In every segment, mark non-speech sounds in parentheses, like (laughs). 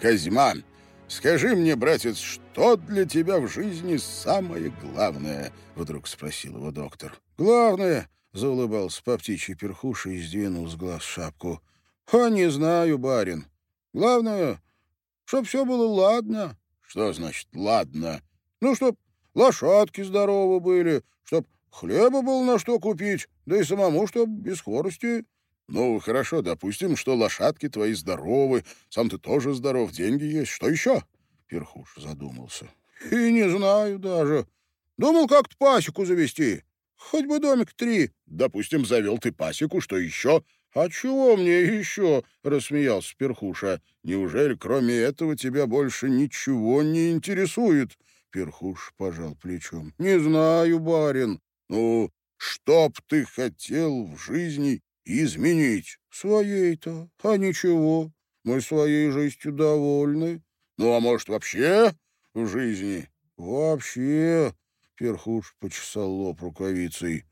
Козьма, скажи мне, братец, что для тебя в жизни самое главное?» — вдруг спросил его доктор. «Главное?» — заулыбался по птичьей перхуша и сдвинул с глаз шапку. «А не знаю, барин. Главное, чтоб все было ладно». «Что значит «ладно»?» «Ну, чтоб лошадки здоровы были, чтоб хлеба было на что купить, да и самому, чтоб без хворости». «Ну, хорошо, допустим, что лошадки твои здоровы, сам ты тоже здоров, деньги есть. Что еще?» Перхуш задумался. «И не знаю даже. Думал как-то пасеку завести. Хоть бы домик три». «Допустим, завел ты пасеку, что еще?» «А чего мне еще?» — рассмеялся Перхуша. «Неужели кроме этого тебя больше ничего не интересует?» Перхуш пожал плечом. «Не знаю, барин. Ну, что б ты хотел в жизни изменить? Своей-то. А ничего. Мы своей жизнью довольны. Ну, а может, вообще в жизни? Вообще, Перхуш почесал лоб рукавицей.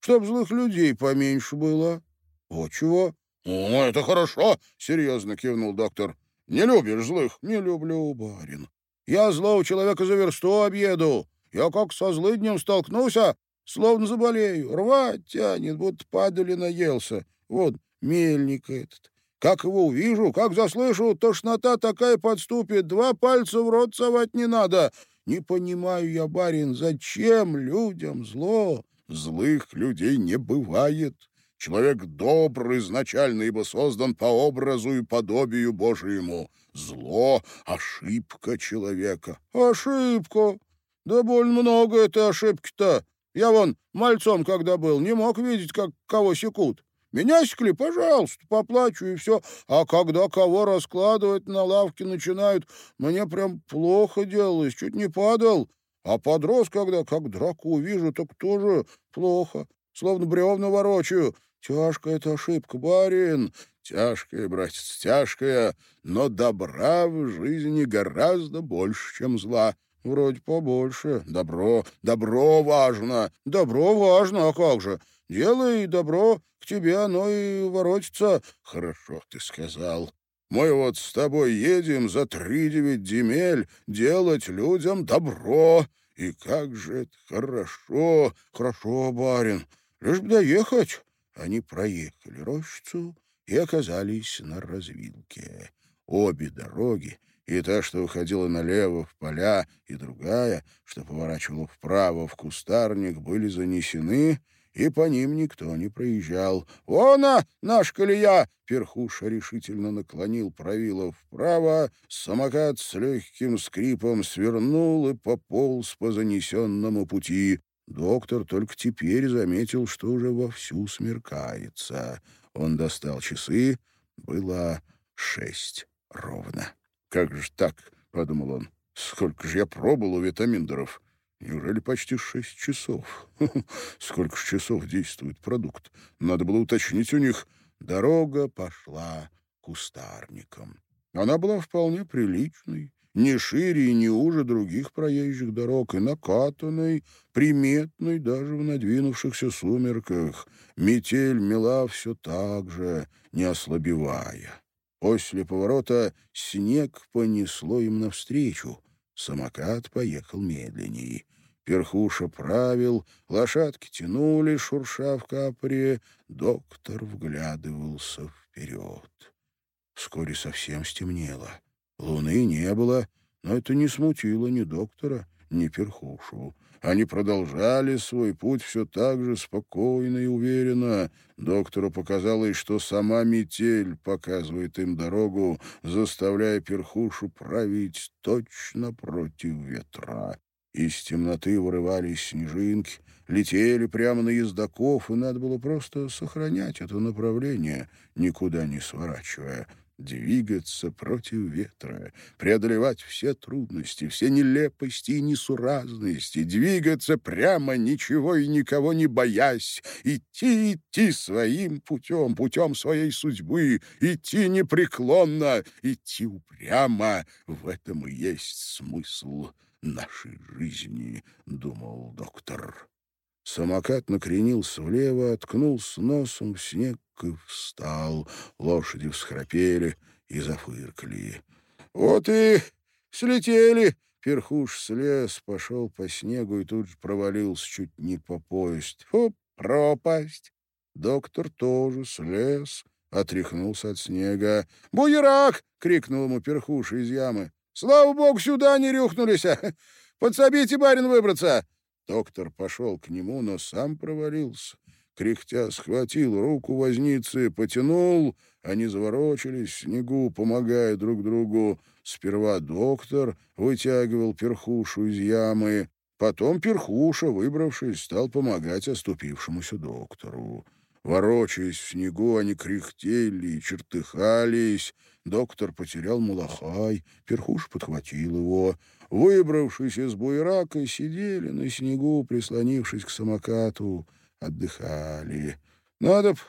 Чтоб злых людей поменьше было. Вот чего. О, это хорошо, серьезно кивнул доктор. Не любишь злых? Не люблю, барин. Я злого человека за версту объеду. Я как со злыднем столкнулся, Словно заболею. Рвать тянет, будто падали наелся. Вот мельник этот. Как его увижу, как заслышу, тошнота такая подступит. Два пальца в рот совать не надо. Не понимаю я, барин, зачем людям зло? Злых людей не бывает. Человек добр изначально, ибо создан по образу и подобию Божьему. Зло — ошибка человека. Ошибка? Да больно много этой ошибки-то. Я вон мальцом, когда был, не мог видеть, как кого секут. Меня секли, пожалуйста, поплачу и все. А когда кого раскладывать на лавке начинают, мне прям плохо делалось, чуть не падал. А подрос, когда как драку увижу, так тоже плохо, словно бревна ворочаю. Тяжкая эта ошибка, барин. Тяжкая, братец, тяжкая, но добра в жизни гораздо больше, чем зла. Вроде побольше. Добро, добро важно. Добро важно, а как же? Делай добро, к тебе оно и воротится. Хорошо ты сказал. Мы вот с тобой едем за три девять земель делать людям добро. И как же это хорошо. Хорошо, барин. Лишь бы доехать. Они проехали рощицу и оказались на развилке. Обе дороги и та, что уходила налево в поля, и другая, что поворачивала вправо в кустарник, были занесены, и по ним никто не проезжал. «Вон она, наш колея!» Перхуша решительно наклонил правило вправо, самокат с легким скрипом свернул и пополз по занесенному пути. Доктор только теперь заметил, что уже вовсю смеркается. Он достал часы, было шесть ровно. «Как же так?» — подумал он. «Сколько же я пробовал у витаминдеров? Неужели почти шесть часов? (laughs) Сколько же часов действует продукт? Надо было уточнить у них. Дорога пошла кустарником. Она была вполне приличной, не шире и не уже других проезжих дорог, и накатанной, приметной даже в надвинувшихся сумерках. Метель мела все так же, не ослабевая. После поворота снег понесло им навстречу. Самокат поехал медленнее. Перхуша правил, лошадки тянули, шурша в капре. Доктор вглядывался вперед. Вскоре совсем стемнело. Луны не было, но это не смутило ни доктора, ни Перхушу. Они продолжали свой путь все так же спокойно и уверенно. Доктору показалось, что сама метель показывает им дорогу, заставляя перхушу править точно против ветра. Из темноты вырывались снежинки, летели прямо на ездаков, и надо было просто сохранять это направление, никуда не сворачивая двигаться против ветра, преодолевать все трудности, все нелепости и несуразности, двигаться прямо, ничего и никого не боясь, идти, идти своим путем, путем своей судьбы, идти непреклонно, идти упрямо. В этом и есть смысл нашей жизни, — думал доктор. Самокат накренился влево, откнулся носом в снег и встал. Лошади всхрапели и зафыркали. Вот и слетели. Перхуш слез, пошел по снегу и тут же провалился чуть не по пояс. Фу, пропасть. Доктор тоже слез, отряхнулся от снега. «Буерак!» — крикнул ему перхуш из ямы. «Слава богу, сюда не рюхнулись! (laughs) Подсобите, барин, выбраться!» Доктор пошел к нему, но сам провалился. Кряхтя схватил руку возницы, потянул. Они заворочились в снегу, помогая друг другу. Сперва доктор вытягивал перхушу из ямы. Потом перхуша, выбравшись, стал помогать оступившемуся доктору. Ворочаясь в снегу, они кряхтели и чертыхались. Доктор потерял малахай, перхуш подхватил его. Выбравшись из буерака, сидели на снегу, прислонившись к самокату, отдыхали. — Надо б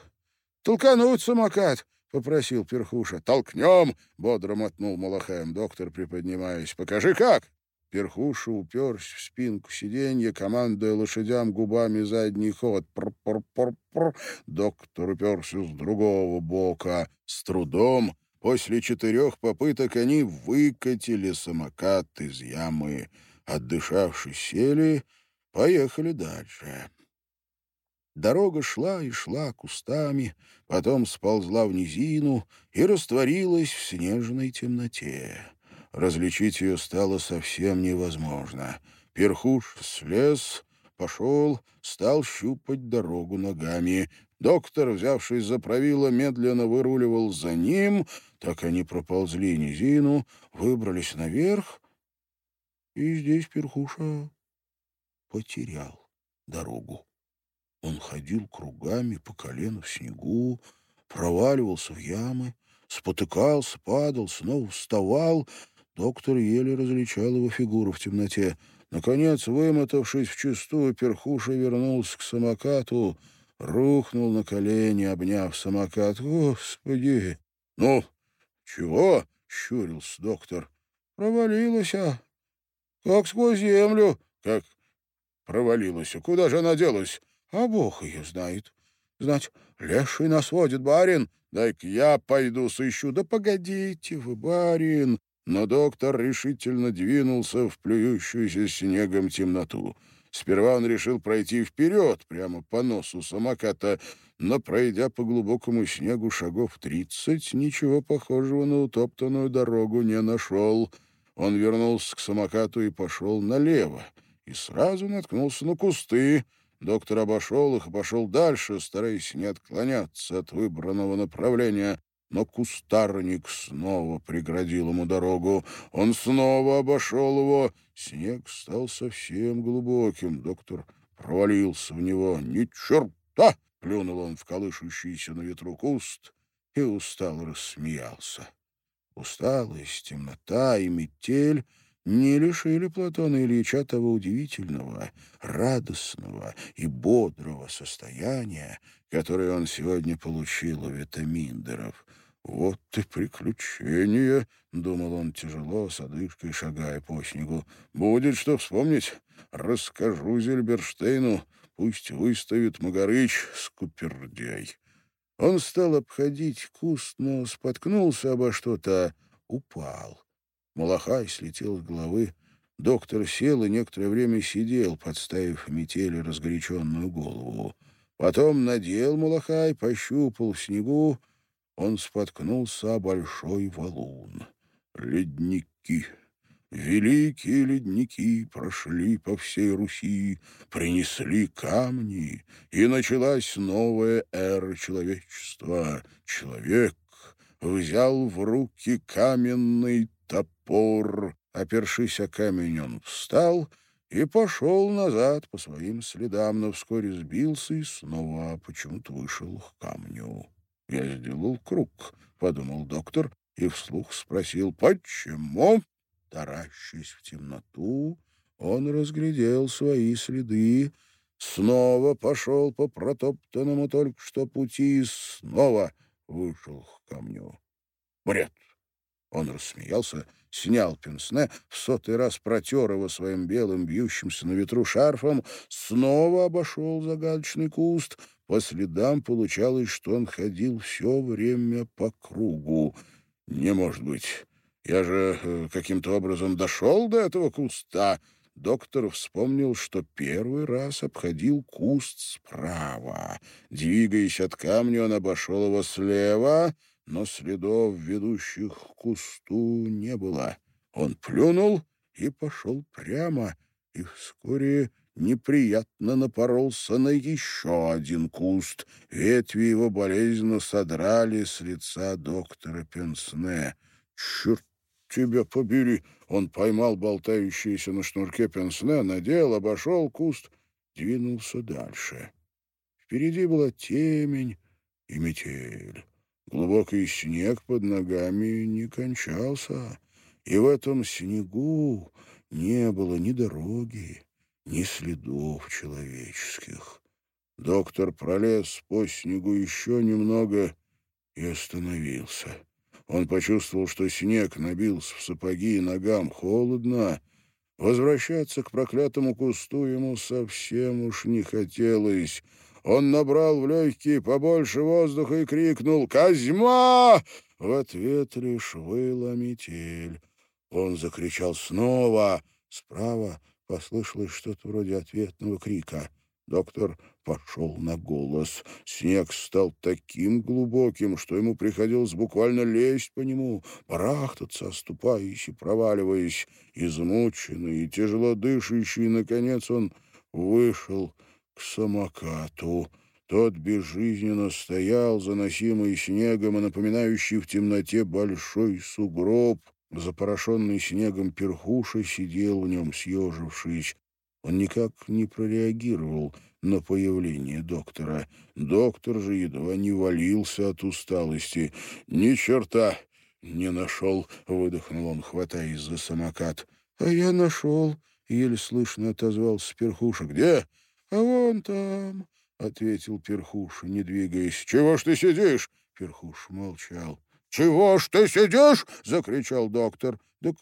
толкануть самокат, — попросил перхуша. — Толкнем, — бодро мотнул малахаем доктор, приподнимаясь. — Покажи, как. Перхуша уперся в спинку сиденья, командуя лошадям губами задний ход. Пр-пр-пр-пр. Доктор уперся с другого бока. С трудом, после четырех попыток, они выкатили самокат из ямы. Отдышавшись, сели, поехали дальше. Дорога шла и шла кустами, потом сползла в низину и растворилась в снежной темноте. Различить ее стало совсем невозможно. Перхуш слез, пошел, стал щупать дорогу ногами. Доктор, взявшись за правило, медленно выруливал за ним. Так они проползли низину, выбрались наверх, и здесь Перхуша потерял дорогу. Он ходил кругами по колену в снегу, проваливался в ямы, спотыкался, падал, снова вставал — Доктор еле различал его фигуру в темноте. Наконец, вымотавшись в чистую, перхуша вернулся к самокату, рухнул на колени, обняв самокат. «Господи!» «Ну, чего?» — щурился доктор. «Провалилась, а? Как сквозь землю?» «Как провалилась? Куда же она делась?» «А бог ее знает. Знать, леший нас водит, барин. Дай-ка я пойду сыщу. Да погодите вы, барин!» Но доктор решительно двинулся в плюющуюся снегом темноту. Сперва он решил пройти вперед, прямо по носу самоката, но, пройдя по глубокому снегу шагов тридцать, ничего похожего на утоптанную дорогу не нашел. Он вернулся к самокату и пошел налево, и сразу наткнулся на кусты. Доктор обошел их и пошел дальше, стараясь не отклоняться от выбранного направления но кустарник снова преградил ему дорогу. Он снова обошел его. Снег стал совсем глубоким. Доктор провалился в него. «Ни черта!» — плюнул он в колышущийся на ветру куст и устало рассмеялся. Усталость, темнота и метель не лишили Платона Ильича того удивительного, радостного и бодрого состояния, которое он сегодня получил у витаминдеров. «Вот ты приключение!» — думал он тяжело, с одышкой шагая по снегу. «Будет что вспомнить. Расскажу Зельберштейну. Пусть выставит Магарыч, скупердяй». Он стал обходить куст, но споткнулся обо что-то, упал. Малахай слетел с головы. Доктор сел и некоторое время сидел, подставив метели разгоряченную голову. Потом надел Малахай, пощупал в снегу. Он споткнулся о большой валун. Ледники. Великие ледники прошли по всей Руси, принесли камни, и началась новая эра человечества. Человек взял в руки каменный топор. Опершись о камень, он встал и пошел назад по своим следам, но вскоре сбился и снова почему-то вышел к камню. «Я сделал круг», — подумал доктор и вслух спросил, «Почему?» Таращась в темноту, он разглядел свои следы, снова пошел по протоптанному только что пути и снова вышел к камню. Бред! Он рассмеялся, снял пенсне, в сотый раз протер его своим белым, бьющимся на ветру шарфом, снова обошел загадочный куст. По следам получалось, что он ходил все время по кругу. Не может быть. Я же э, каким-то образом дошел до этого куста. Доктор вспомнил, что первый раз обходил куст справа. Двигаясь от камня, он обошел его слева, но следов, ведущих к кусту, не было. Он плюнул и пошел прямо, и вскоре неприятно напоролся на еще один куст. Ветви его болезненно содрали с лица доктора Пенсне. «Черт тебя побери!» Он поймал болтающийся на шнурке пенсне, надел, обошел куст, двинулся дальше. Впереди была темень и метель. Глубокий снег под ногами не кончался, и в этом снегу не было ни дороги, ни следов человеческих. Доктор пролез по снегу еще немного и остановился. Он почувствовал, что снег набился в сапоги и ногам холодно. Возвращаться к проклятому кусту ему совсем уж не хотелось. Он набрал в легкие побольше воздуха и крикнул «Козьма!» В ответ лишь выла метель. Он закричал снова. Справа послышалось что-то вроде ответного крика. Доктор пошел на голос. Снег стал таким глубоким, что ему приходилось буквально лезть по нему, барахтаться, оступаясь и проваливаясь. Измученный и тяжело дышащий, наконец он вышел к самокату. Тот безжизненно стоял, заносимый снегом и напоминающий в темноте большой сугроб. Запорошенный снегом перхуша сидел в нем, съежившись. Он никак не прореагировал на появление доктора. Доктор же едва не валился от усталости. «Ни черта не нашел!» — выдохнул он, хватаясь за самокат. «А я нашел!» — еле слышно отозвался Перхуша. «Где?» «А вон там!» — ответил Перхуша, не двигаясь. «Чего ж ты сидишь?» Перхуш молчал. «Чего ж ты сидишь?» — закричал доктор. «Так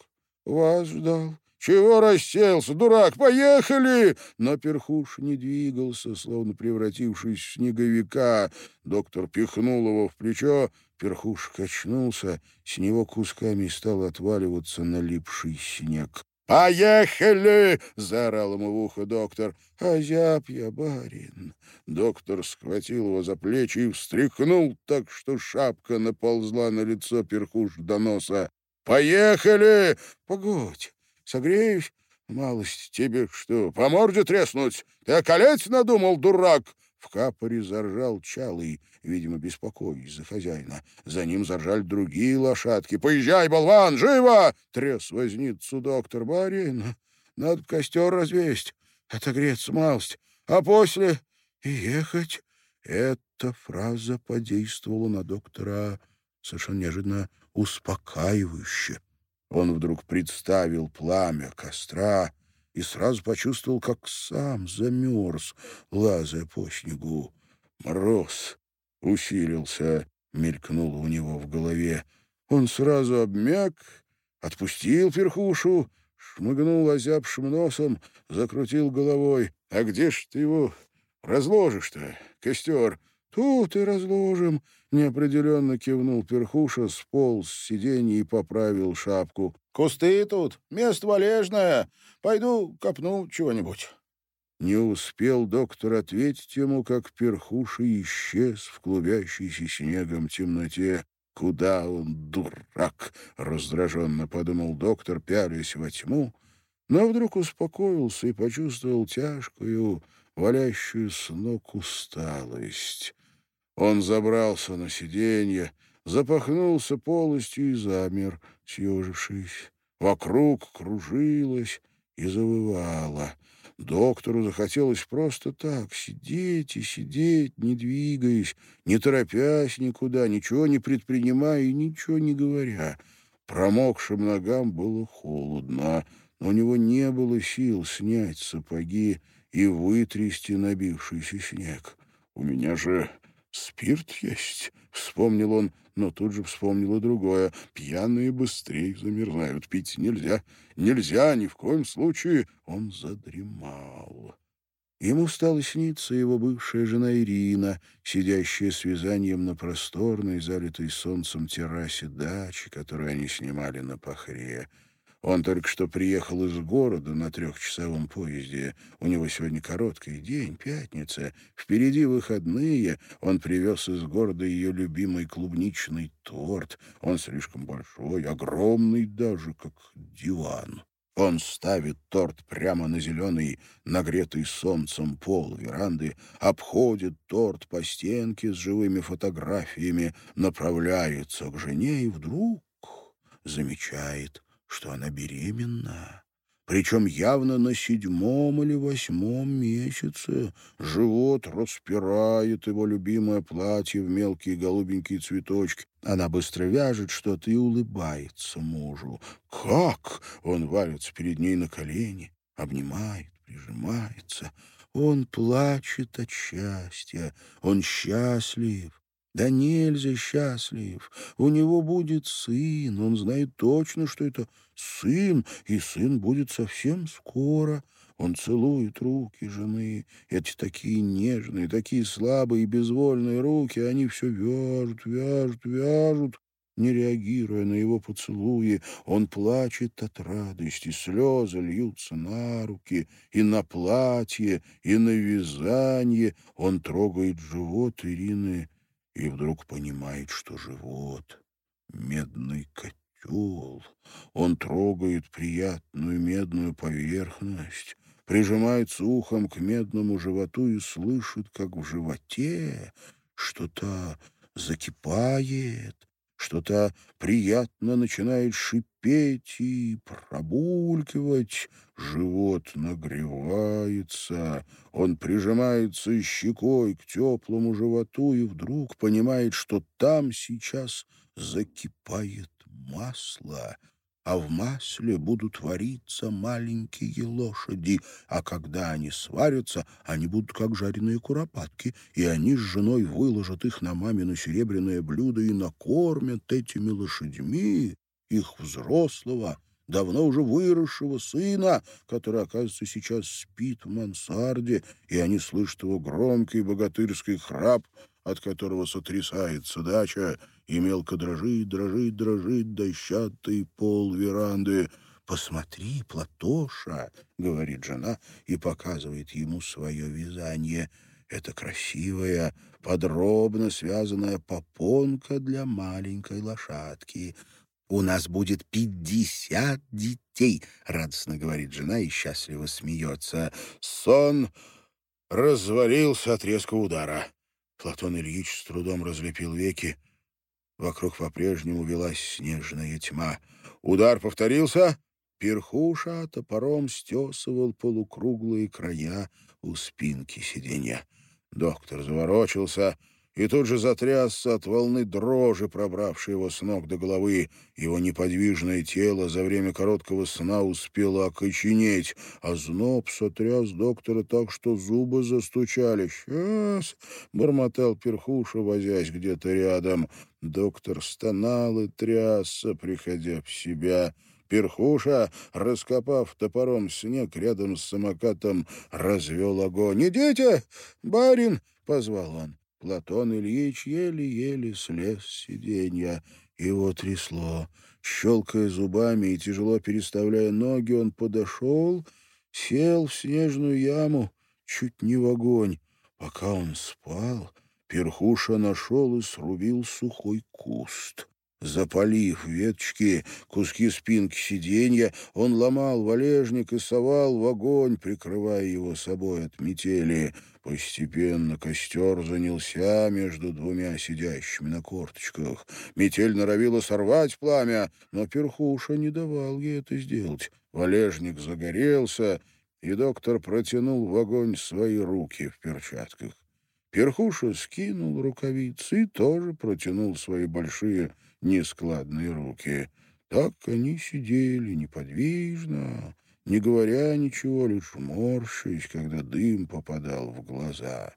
вас ждал». «Чего расселся, дурак? Поехали!» Но перхуш не двигался, словно превратившись в снеговика. Доктор пихнул его в плечо, перхуш качнулся, с него кусками стал отваливаться налипший снег. «Поехали!» — заорал ему в ухо доктор. «Озяб я, барин!» Доктор схватил его за плечи и встряхнул так, что шапка наползла на лицо перхуш до носа. «Поехали!» «Погодь, Согреюсь? Малость тебе что, по морде треснуть? Ты околеть надумал, дурак?» В капоре заржал Чалый, видимо, беспокоясь за хозяина. За ним заржали другие лошадки. «Поезжай, болван, живо!» — трес возницу доктор Барин. «Надо костер развесть, отогреться малость, а после и ехать». Эта фраза подействовала на доктора совершенно неожиданно успокаивающе. Он вдруг представил пламя костра и сразу почувствовал, как сам замерз, лазая по снегу. Мороз усилился, мелькнуло у него в голове. Он сразу обмяк, отпустил перхушу, шмыгнул озябшим носом, закрутил головой. «А где ж ты его разложишь-то, костер?» «Тут и разложим», — неопределенно кивнул перхуша, сполз с сиденья и поправил шапку. «Кусты тут, место валежное. Пойду копну чего-нибудь». Не успел доктор ответить ему, как перхуша исчез в клубящейся снегом темноте. «Куда он, дурак?» — раздраженно подумал доктор, пялясь во тьму, но вдруг успокоился и почувствовал тяжкую, валящую с ног усталость. Он забрался на сиденье, запахнулся полностью и замер, съежившись. Вокруг кружилось и завывало. Доктору захотелось просто так сидеть и сидеть, не двигаясь, не торопясь никуда, ничего не предпринимая и ничего не говоря. Промокшим ногам было холодно, но у него не было сил снять сапоги и вытрясти набившийся снег. «У меня же «Спирт есть», — вспомнил он, но тут же вспомнил и другое. «Пьяные быстрее замерзают, пить нельзя, нельзя ни в коем случае». Он задремал. Ему стало сниться его бывшая жена Ирина, сидящая с вязанием на просторной, залитой солнцем террасе дачи, которую они снимали на Пахре. Он только что приехал из города на трехчасовом поезде. У него сегодня короткий день, пятница. Впереди выходные. Он привез из города ее любимый клубничный торт. Он слишком большой, огромный даже, как диван. Он ставит торт прямо на зеленый, нагретый солнцем пол веранды, обходит торт по стенке с живыми фотографиями, направляется к жене и вдруг замечает что она беременна. Причем явно на седьмом или восьмом месяце живот распирает его любимое платье в мелкие голубенькие цветочки. Она быстро вяжет что-то и улыбается мужу. «Как?» — он валится перед ней на колени, обнимает, прижимается. Он плачет от счастья, он счастлив. Да нельзя счастлив. У него будет сын. Он знает точно, что это сын, и сын будет совсем скоро. Он целует руки жены. Эти такие нежные, такие слабые и безвольные руки, они все вяжут, вяжут, вяжут. Не реагируя на его поцелуи, он плачет от радости, слезы льются на руки, и на платье, и на вязание. Он трогает живот Ирины и вдруг понимает, что живот — медный котел. Он трогает приятную медную поверхность, прижимается ухом к медному животу и слышит, как в животе что-то закипает, что-то приятно начинает шипеть и пробулькивать. Живот нагревается, он прижимается щекой к теплому животу и вдруг понимает, что там сейчас закипает масло — а в масле будут вариться маленькие лошади, а когда они сварятся, они будут как жареные куропатки, и они с женой выложат их на мамину серебряное блюдо и накормят этими лошадьми их взрослого, давно уже выросшего сына, который, оказывается, сейчас спит в мансарде, и они слышат его громкий богатырский храп, от которого сотрясается дача, и мелко дрожит, дрожит, дрожит дощатый пол веранды. «Посмотри, Платоша!» — говорит жена и показывает ему свое вязание. Это красивая, подробно связанная попонка для маленькой лошадки. «У нас будет пятьдесят детей!» — радостно говорит жена и счастливо смеется. Сон развалился от резкого удара. Платон Ильич с трудом разлепил веки. Вокруг по-прежнему велась снежная тьма. Удар повторился. Перхуша топором стесывал полукруглые края у спинки сиденья. Доктор заворочился и тут же затрясся от волны дрожи, пробравшей его с ног до головы. Его неподвижное тело за время короткого сна успело окоченеть, а зноб сотряс доктора так, что зубы застучали. «Сейчас!» — бормотал перхуша, возясь где-то рядом. Доктор стонал и трясся, приходя в себя. Перхуша, раскопав топором снег рядом с самокатом, развел огонь. «Идите, барин!» — позвал он. Платон Ильич еле-еле слез с сиденья. Его трясло. Щелкая зубами и тяжело переставляя ноги, он подошел, сел в снежную яму, чуть не в огонь. Пока он спал, перхуша нашел и срубил сухой куст. Запалив веточки, куски спинки сиденья, он ломал валежник и совал в огонь, прикрывая его собой от метели. Постепенно костер занялся между двумя сидящими на корточках. Метель норовила сорвать пламя, но перхуша не давал ей это сделать. Валежник загорелся, и доктор протянул в огонь свои руки в перчатках. Перхуша скинул рукавицы и тоже протянул свои большие нескладные руки. Так они сидели неподвижно, не говоря ничего, лишь морщись, когда дым попадал в глаза.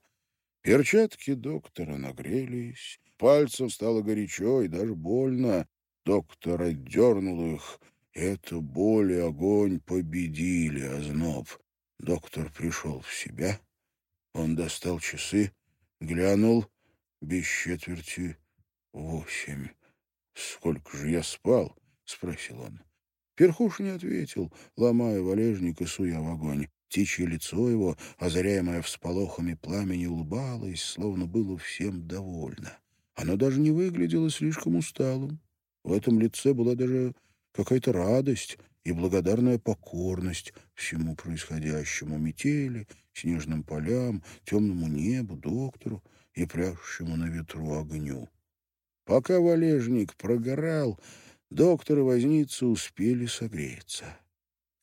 Перчатки доктора нагрелись, пальцем стало горячо и даже больно. Доктор отдернул их. Это боль и огонь победили озноб. Доктор пришел в себя — Он достал часы, глянул без четверти восемь. «Сколько же я спал?» — спросил он. Перхуш не ответил, ломая валежник и суя в огонь. Птичье лицо его, озаряемое всполохами пламени, улыбалось, словно было всем довольно. Оно даже не выглядело слишком усталым. В этом лице была даже какая-то радость и благодарная покорность всему происходящему, метели, снежным полям, темному небу, доктору и прящему на ветру огню. Пока валежник прогорал, доктор и возница успели согреться.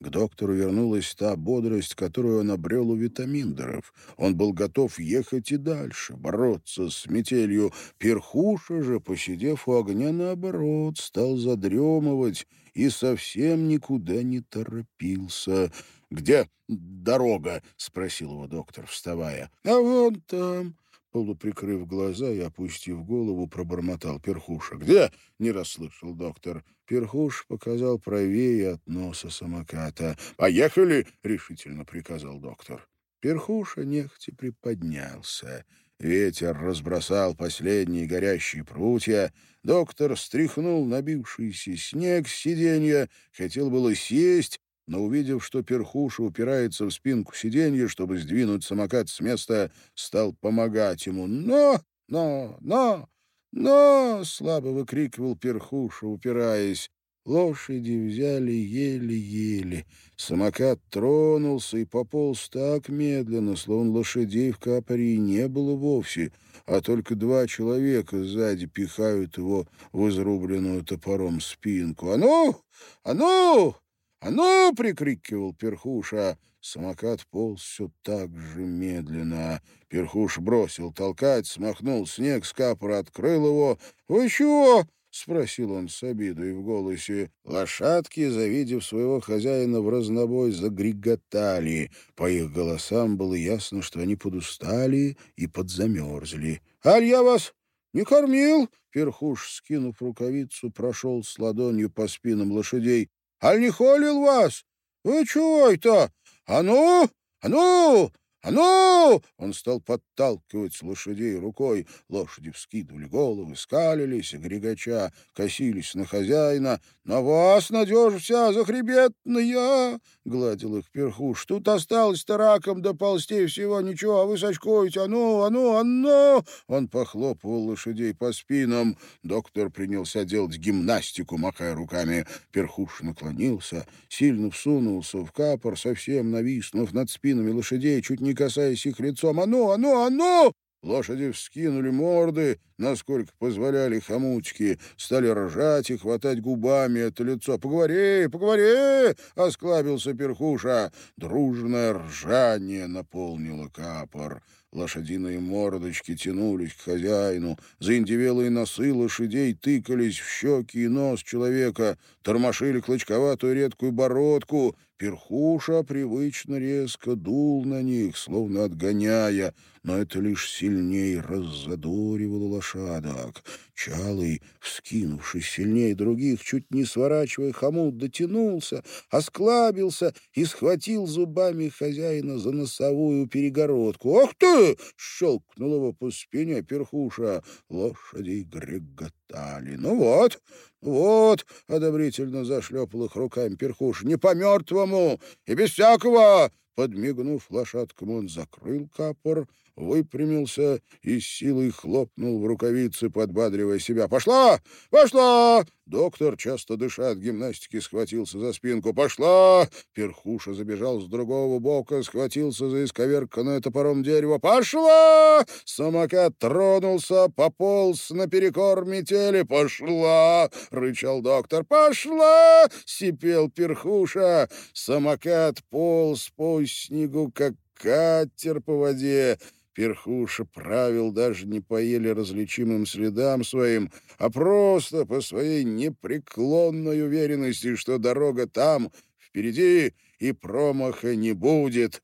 К доктору вернулась та бодрость, которую он обрел у витаминдеров. Он был готов ехать и дальше, бороться с метелью. Перхуша же, посидев у огня, наоборот, стал задремывать и совсем никуда не торопился. «Где дорога?» — спросил его доктор, вставая. «А вон там», Полуприкрыв глаза и опустив голову, пробормотал Перхуша. «Где?» — не расслышал доктор. Перхуш показал правее от носа самоката. «Поехали!» — решительно приказал доктор. Перхуша нехотя приподнялся. Ветер разбросал последние горящие прутья. Доктор стряхнул набившийся снег с сиденья, хотел было сесть, но, увидев, что перхуша упирается в спинку сиденья, чтобы сдвинуть самокат с места, стал помогать ему. «Но! Но! Но! Но!» — слабо выкрикивал перхуша, упираясь. Лошади взяли еле-еле. Самокат тронулся и пополз так медленно, словно лошадей в капоре не было вовсе, а только два человека сзади пихают его в изрубленную топором спинку. «А ну! А ну! «А ну!» — прикрикивал Перхуша. Самокат полз все так же медленно. Перхуш бросил толкать, смахнул снег с капора, открыл его. «Вы чего?» — спросил он с обидой в голосе. Лошадки, завидев своего хозяина в разнобой, загреготали. По их голосам было ясно, что они подустали и подзамерзли. «Аль, я вас не кормил?» Перхуш, скинув рукавицу, прошел с ладонью по спинам лошадей. Аль не холил вас? Вы чего это? А ну, а ну, «А ну!» Он стал подталкивать лошадей рукой. Лошади вскидывали головы, скалились, грегача косились на хозяина. «На вас надежь вся захребетная!» — гладил их перхуш. «Тут осталось-то раком доползти всего ничего, а вы сочкуете. А ну, а ну, а ну!» Он похлопывал лошадей по спинам. Доктор принялся делать гимнастику, махая руками. Перхуш наклонился, сильно всунулся в капор, совсем нависнув над спинами лошадей, чуть не касаясь их лицом. «А ну, а ну, а ну!» Лошади вскинули морды, насколько позволяли хомутики, стали ржать и хватать губами это лицо. «Поговори, поговори!» — осклабился перхуша. Дружное ржание наполнило капор. Лошадиные мордочки тянулись к хозяину, заиндевелые носы лошадей тыкались в щеки и нос человека, тормошили клочковатую редкую бородку. Перхуша привычно резко дул на них, словно отгоняя, но это лишь сильнее раззадоривало лошадок. Чалый, вскинувшись сильнее других, чуть не сворачивая хомут, дотянулся, осклабился и схватил зубами хозяина за носовую перегородку. «Ах ты!» — щелкнул его по спине перхуша. Лошади греготали. «Ну вот, вот!» — одобрительно зашлепал их руками перхуш. «Не по-мертвому и без всякого!» Подмигнув лошадкам, он закрыл капор, выпрямился и с силой хлопнул в рукавицы, подбадривая себя. «Пошла! Пошла!» Доктор, часто дыша от гимнастики, схватился за спинку. «Пошла!» Перхуша забежал с другого бока, схватился за исковерканное топором дерево. «Пошла!» Самокат тронулся, пополз наперекор метели. «Пошла!» — рычал доктор. «Пошла!» — сипел перхуша. Самокат полз по снегу, как катер по воде. Перхуша правил даже не по еле различимым следам своим, а просто по своей непреклонной уверенности, что дорога там, впереди, и промаха не будет.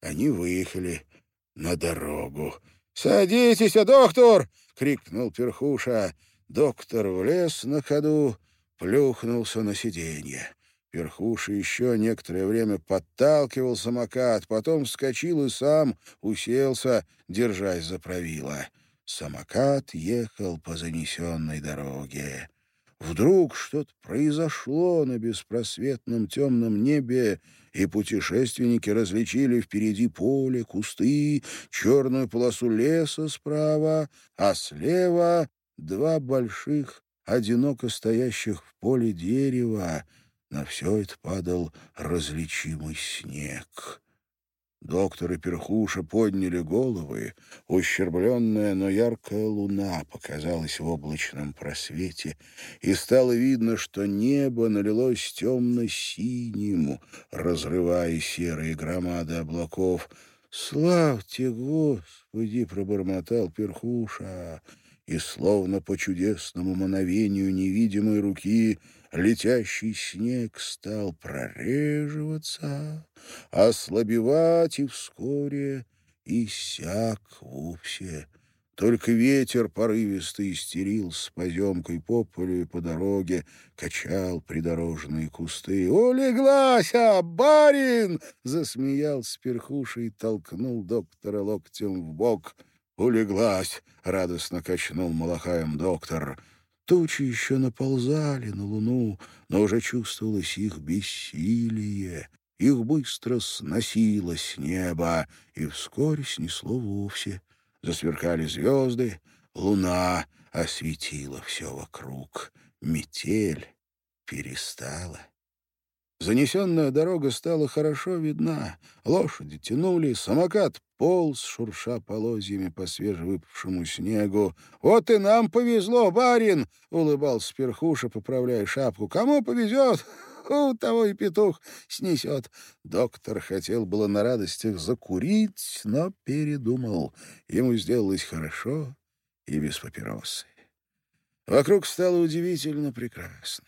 Они выехали на дорогу. «Садитесь, а доктор!» — крикнул Перхуша. Доктор влез на ходу, плюхнулся на сиденье. Перхуша еще некоторое время подталкивал самокат, потом вскочил и сам уселся, держась за правило. Самокат ехал по занесенной дороге. Вдруг что-то произошло на беспросветном темном небе, и путешественники различили впереди поле, кусты, черную полосу леса справа, а слева два больших, одиноко стоящих в поле дерева. На все это падал различимый снег. Доктор и перхуша подняли головы. Ущербленная, но яркая луна показалась в облачном просвете, и стало видно, что небо налилось темно-синим, разрывая серые громады облаков. «Славьте, Господи!» — пробормотал перхуша, и, словно по чудесному мановению невидимой руки, летящий снег стал прореживаться, ослабевать и вскоре иссяк вовсе. Только ветер порывистый истерил с поземкой по полю и по дороге, качал придорожные кусты. «Улеглась, а, барин!» — засмеялся перхуша и толкнул доктора локтем в бок. «Улеглась!» — радостно качнул малахаем доктор. Тучи еще наползали на луну, но уже чувствовалось их бессилие. Их быстро сносило с неба, и вскоре снесло вовсе. Засверкали звезды, луна осветила все вокруг. Метель перестала. Занесенная дорога стала хорошо видна. Лошади тянули, самокат полз, шурша полозьями по свежевыпавшему снегу. «Вот и нам повезло, барин!» — улыбался перхуша, поправляя шапку. «Кому повезет, (laughs) у того и петух снесет». Доктор хотел было на радостях закурить, но передумал. Ему сделалось хорошо и без папиросы. Вокруг стало удивительно прекрасно.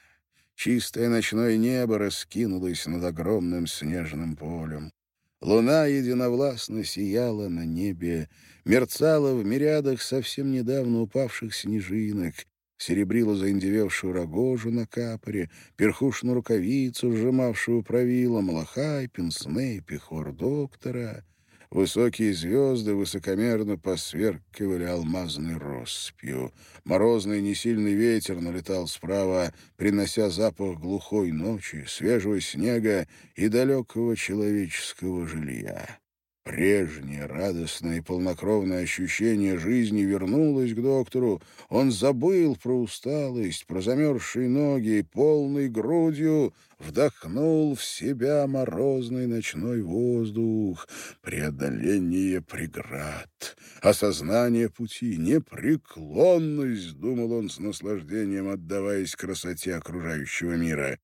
Чистое ночное небо раскинулось над огромным снежным полем. Луна единовластно сияла на небе, мерцала в мириадах совсем недавно упавших снежинок, серебрила заиндевевшую рогожу на капоре, перхушную рукавицу, сжимавшую правило, малахай, пенсне пехор доктора — Высокие звезды высокомерно посверкивали алмазной россыпью. Морозный несильный ветер налетал справа, принося запах глухой ночи, свежего снега и далекого человеческого жилья. Прежнее радостное и полнокровное ощущение жизни вернулось к доктору. Он забыл про усталость, про замерзшие ноги и полной грудью вдохнул в себя морозный ночной воздух, преодоление преград, осознание пути, непреклонность, думал он с наслаждением, отдаваясь красоте окружающего мира.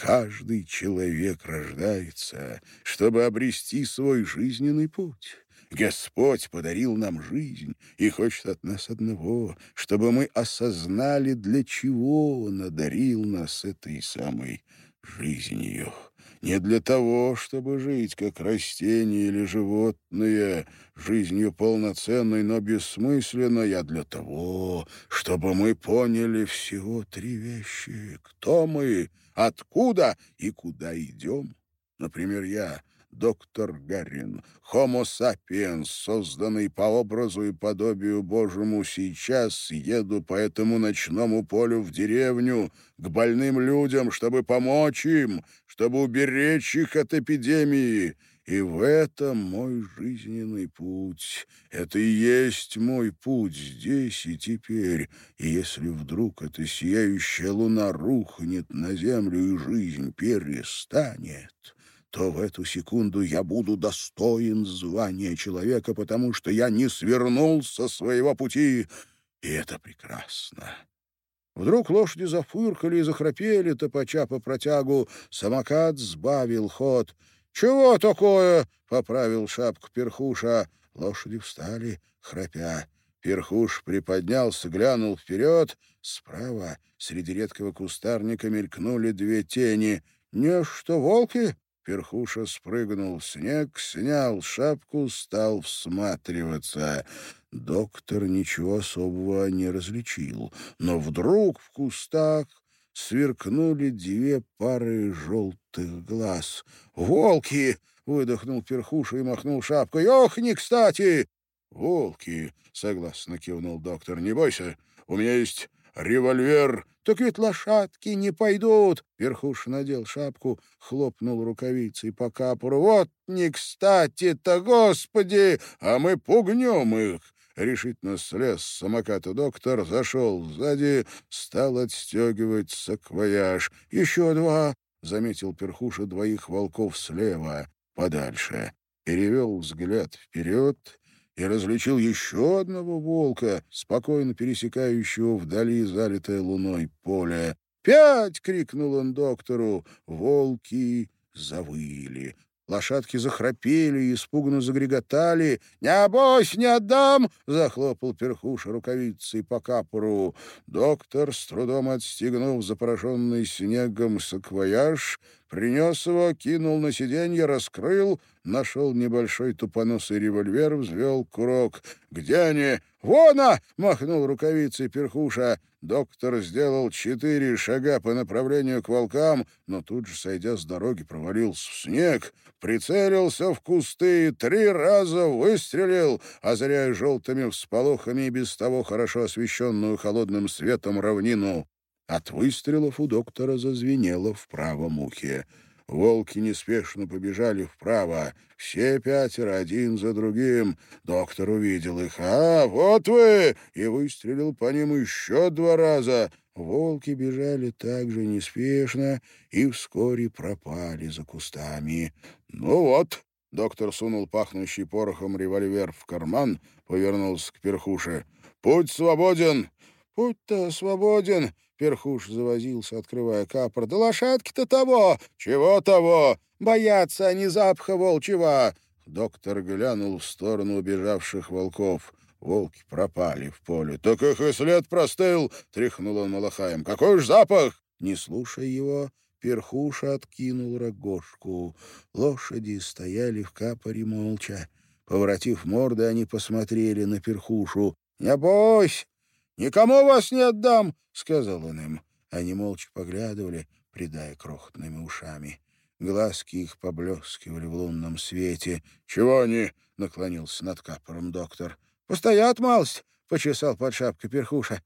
Каждый человек рождается, чтобы обрести свой жизненный путь. Господь подарил нам жизнь и хочет от нас одного, чтобы мы осознали, для чего Он одарил нас этой самой жизнью. Не для того, чтобы жить, как растение или животное, жизнью полноценной, но бессмысленной, а для того, чтобы мы поняли всего три вещи. Кто мы, откуда и куда идем. Например, я доктор Гарин, Homo sapiens, созданный по образу и подобию Божьему, сейчас еду по этому ночному полю в деревню к больным людям, чтобы помочь им, чтобы уберечь их от эпидемии. И в этом мой жизненный путь. Это и есть мой путь здесь и теперь. И если вдруг эта сияющая луна рухнет на землю и жизнь перестанет, то в эту секунду я буду достоин звания человека, потому что я не свернул со своего пути, и это прекрасно. Вдруг лошади зафыркали и захрапели, топача по протягу. Самокат сбавил ход. «Чего такое?» — поправил шапку перхуша. Лошади встали, храпя. Перхуш приподнялся, глянул вперед. Справа, среди редкого кустарника, мелькнули две тени. «Не что, волки?» Перхуша спрыгнул снег, снял шапку, стал всматриваться. Доктор ничего особого не различил, но вдруг в кустах сверкнули две пары желтых глаз. «Волки!» — выдохнул перхуша и махнул шапкой. «Ох, не кстати!» «Волки!» — согласно кивнул доктор. «Не бойся, у меня есть револьвер!» «Так ведь лошадки не пойдут!» Перхуш надел шапку, хлопнул рукавицей по капору. «Вот не кстати-то, господи! А мы пугнем их!» Решительно слез с самоката доктор, зашел сзади, стал отстегивать саквояж. «Еще два!» — заметил Перхуша двоих волков слева, подальше. Перевел взгляд вперед и различил еще одного волка, спокойно пересекающего вдали залитое луной поле. «Пять!» — крикнул он доктору. Волки завыли. Лошадки захрапели и испуганно загреготали. «Не бойся, не отдам!» — захлопал перхуша рукавицей по капору. Доктор, с трудом отстегнув запорошенный снегом саквояж, принес его, кинул на сиденье, раскрыл, нашел небольшой тупоносый револьвер, взвел курок. «Где они?» «Вона!» — махнул рукавицей перхуша. Доктор сделал четыре шага по направлению к волкам, но тут же, сойдя с дороги, провалился в снег, прицелился в кусты и три раза выстрелил, озаряя желтыми всполохами и без того хорошо освещенную холодным светом равнину. От выстрелов у доктора зазвенело в правом ухе. Волки неспешно побежали вправо. Все пятеро, один за другим. Доктор увидел их. «А, вот вы!» И выстрелил по ним еще два раза. Волки бежали так же неспешно и вскоре пропали за кустами. «Ну вот!» — доктор сунул пахнущий порохом револьвер в карман, повернулся к перхуше. «Путь свободен!» «Путь-то свободен!» Перхуш завозился, открывая капор. «Да лошадки-то того! Чего того? Боятся они запаха волчьего!» Доктор глянул в сторону убежавших волков. Волки пропали в поле. «Так их и след простыл!» — тряхнул он малахаем. «Какой ж запах!» Не слушая его, Перхуша откинул рогожку. Лошади стояли в капоре молча. Поворотив морды, они посмотрели на Перхушу. «Не бойся! «Никому вас не отдам!» — сказал он им. Они молча поглядывали, придая крохотными ушами. Глазки их поблескивали в лунном свете. «Чего они?» — наклонился над капором доктор. «Постоят малость!» — почесал под шапкой перхуша.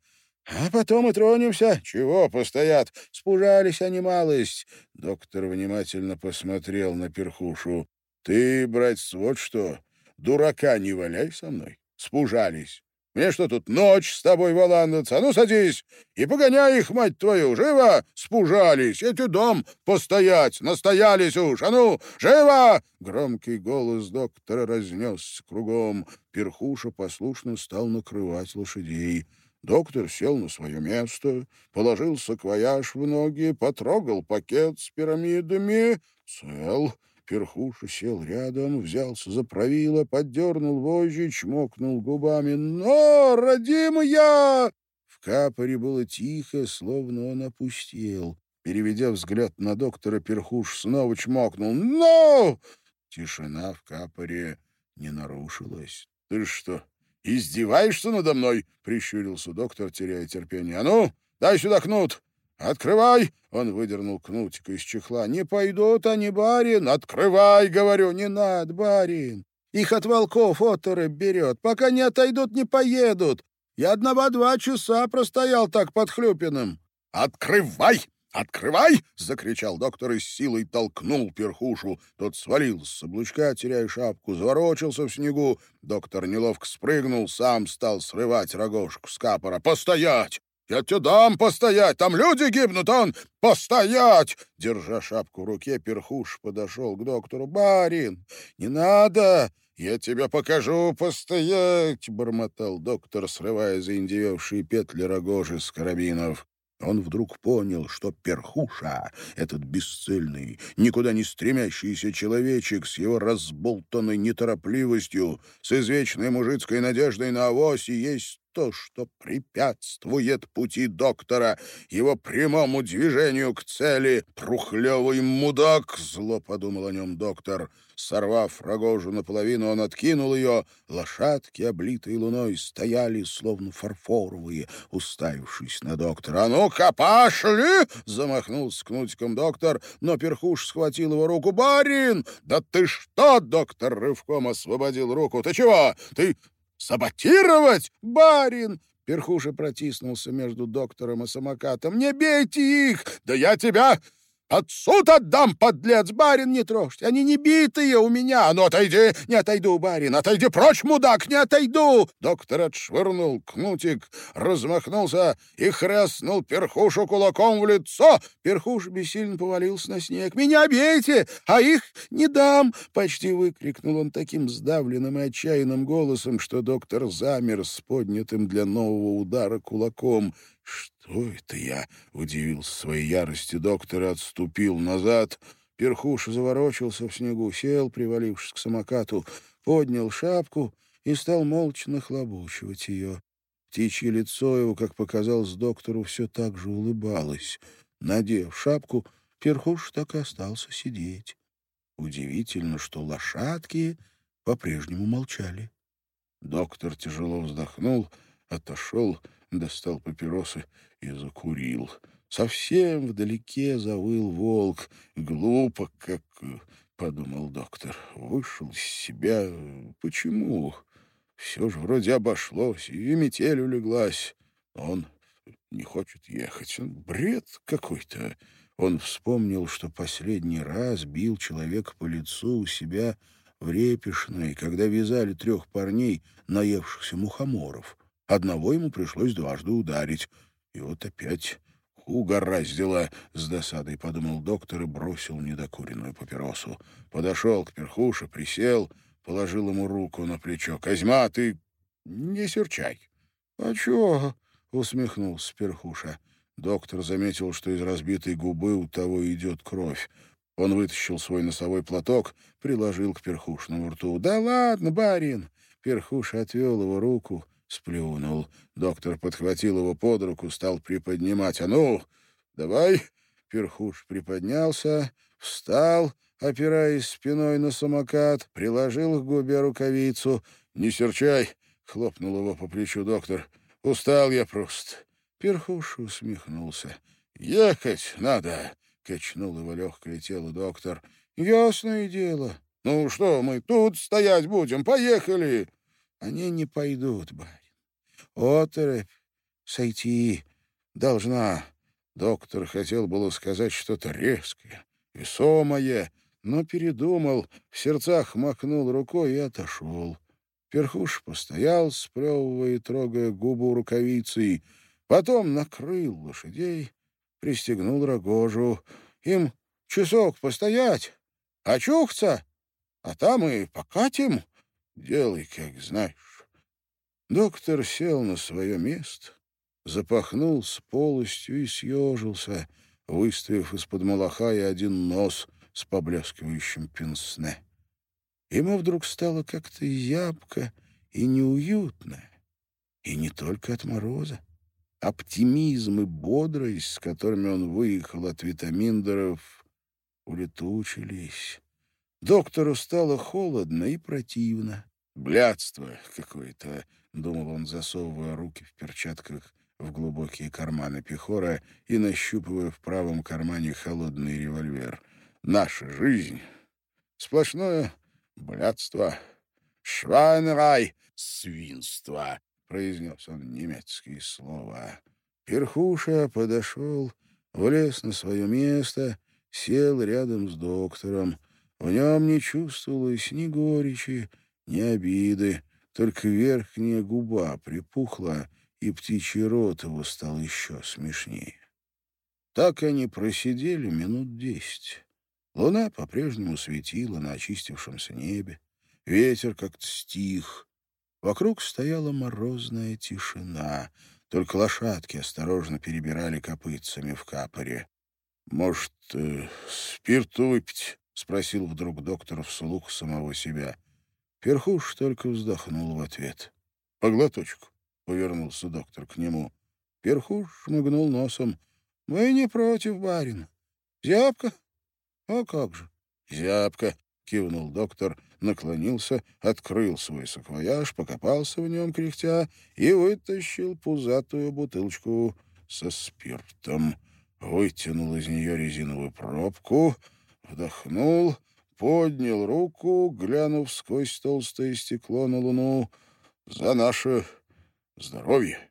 «А потом и тронемся». «Чего постоят?» «Спужались они малость». Доктор внимательно посмотрел на перхушу. «Ты, братец, вот что, дурака не валяй со мной. Спужались. Мне что тут, ночь с тобой валандаться? Ну, садись и погоняй их, мать твою, живо! Спужались, эти дом постоять, настоялись уж, а ну, живо!» Громкий голос доктора разнесся кругом. Перхуша послушно стал накрывать лошадей. Доктор сел на свое место, положил саквояж в ноги, потрогал пакет с пирамидами. Цел. Перхуша сел рядом, взялся за правило, поддернул вожжи, чмокнул губами. «Но, родимая!» В капоре было тихо, словно он опустел. Переведя взгляд на доктора, Перхуш снова чмокнул. «Но!» Тишина в капоре не нарушилась. «Ты что, издеваешься надо мной?» — прищурился доктор, теряя терпение. «А ну, дай сюда кнут!» «Открывай!» — он выдернул кнутик из чехла. «Не пойдут они, барин!» «Открывай!» — говорю. «Не надо, барин! Их от волков оторы берет. Пока не отойдут, не поедут. Я одного-два часа простоял так под Хлюпиным». «Открывай! Открывай!» — закричал доктор и с силой толкнул перхушу. Тот свалился с облучка, теряя шапку, заворочился в снегу. Доктор неловко спрыгнул, сам стал срывать рогожку с капора. «Постоять! Я тебе дам постоять, там люди гибнут, он постоять!» Держа шапку в руке, перхуш подошел к доктору. «Барин, не надо, я тебе покажу постоять!» Бормотал доктор, срывая заиндевевшие петли рогожи с карабинов. Он вдруг понял, что перхуша, этот бесцельный, никуда не стремящийся человечек с его разболтанной неторопливостью, с извечной мужицкой надеждой на авось, и есть что-то, что препятствует пути доктора, его прямому движению к цели. «Прухлевый мудак!» — зло подумал о нем доктор. Сорвав рогожу наполовину, он откинул ее. Лошадки, облитые луной, стояли, словно фарфоровые, уставившись на доктора. «А ну-ка, пошли!» — замахнулся кнутиком доктор, но перхуш схватил его руку. «Барин! Да ты что?» — доктор рывком освободил руку. «Ты чего? Ты саботировать? Барин!» Перхуша протиснулся между доктором и самокатом. «Не бейте их! Да я тебя суд отдам, подлец, барин, не трожьте. Они не битые у меня. Ну, отойди. Не отойду, барин. Отойди прочь, мудак, не отойду. Доктор отшвырнул кнутик, размахнулся и хряснул перхушу кулаком в лицо. Перхуш бессильно повалился на снег. «Меня бейте, а их не дам!» Почти выкрикнул он таким сдавленным и отчаянным голосом, что доктор замер с поднятым для нового удара кулаком. «Что это я?» — удивился своей ярости доктор отступил назад. Перхуш заворочился в снегу, сел, привалившись к самокату, поднял шапку и стал молча нахлобучивать ее. Птичье лицо его, как показалось доктору, все так же улыбалось. Надев шапку, Перхуш так и остался сидеть. Удивительно, что лошадки по-прежнему молчали. Доктор тяжело вздохнул, отошел достал папиросы и закурил. Совсем вдалеке завыл волк. Глупо, как, — подумал доктор, — вышел из себя. Почему? Все же вроде обошлось, и метель улеглась. Он не хочет ехать. Бред какой-то. Он вспомнил, что последний раз бил человека по лицу у себя в Репешной, когда вязали трех парней, наевшихся мухоморов. Одного ему пришлось дважды ударить. И вот опять угораздило, — с досадой подумал доктор и бросил недокуренную папиросу. Подошел к перхуше, присел, положил ему руку на плечо. — Козьма, ты не серчай. — А чего? — усмехнулся перхуша. Доктор заметил, что из разбитой губы у того идет кровь. Он вытащил свой носовой платок, приложил к перхушному рту. «Да ладно, барин!» Перхуша отвел его руку, сплюнул. Доктор подхватил его под руку, стал приподнимать. «А ну, давай!» Перхуш приподнялся, встал, опираясь спиной на самокат, приложил к губе рукавицу. «Не серчай!» — хлопнул его по плечу доктор. «Устал я просто!» Перхуш усмехнулся. «Ехать надо!» — качнул его легкое тело доктор. «Ясное дело. Ну что, мы тут стоять будем? Поехали!» «Они не пойдут, барин. Оторопь сойти должна. Доктор хотел было сказать что-то резкое, весомое, но передумал, в сердцах махнул рукой и отошел. Перхуш постоял, сплевывая и трогая губу рукавицей, потом накрыл лошадей, пристегнул рогожу. Им часок постоять, очухаться, а там и покатим. Делай, как знаешь. Доктор сел на свое место, запахнулся полностью и съежился, выставив из-под молоха и один нос с поблескивающим пенсне. Ему вдруг стало как-то зябко и неуютно, и не только от мороза. Оптимизм и бодрость, с которыми он выехал от витаминдеров, улетучились. Доктору стало холодно и противно. Блядство какое-то — думал он, засовывая руки в перчатках в глубокие карманы Пехора и нащупывая в правом кармане холодный револьвер. «Наша жизнь — сплошное блядство, швайнрай, свинство», — произнес он немецкие слова. Перхуша подошел, влез на свое место, сел рядом с доктором. В нем не чувствовалось ни горечи, ни обиды. Только верхняя губа припухла, и птичий рот его стал еще смешнее. Так они просидели минут десять. Луна по-прежнему светила на очистившемся небе. Ветер как-то стих. Вокруг стояла морозная тишина. Только лошадки осторожно перебирали копытцами в капоре. «Может, э, спирту выпить?» — спросил вдруг доктор вслух самого себя. Перхуш только вздохнул в ответ. «По глоточку». — повернулся доктор к нему. Перхуш шмыгнул носом. «Мы не против, барин. Зябка? А как же?» «Зябка», — кивнул доктор, наклонился, открыл свой саквояж, покопался в нем, кряхтя, и вытащил пузатую бутылочку со спиртом. Вытянул из нее резиновую пробку, вдохнул, поднял руку, глянув сквозь толстое стекло на луну. «За наше здоровье!»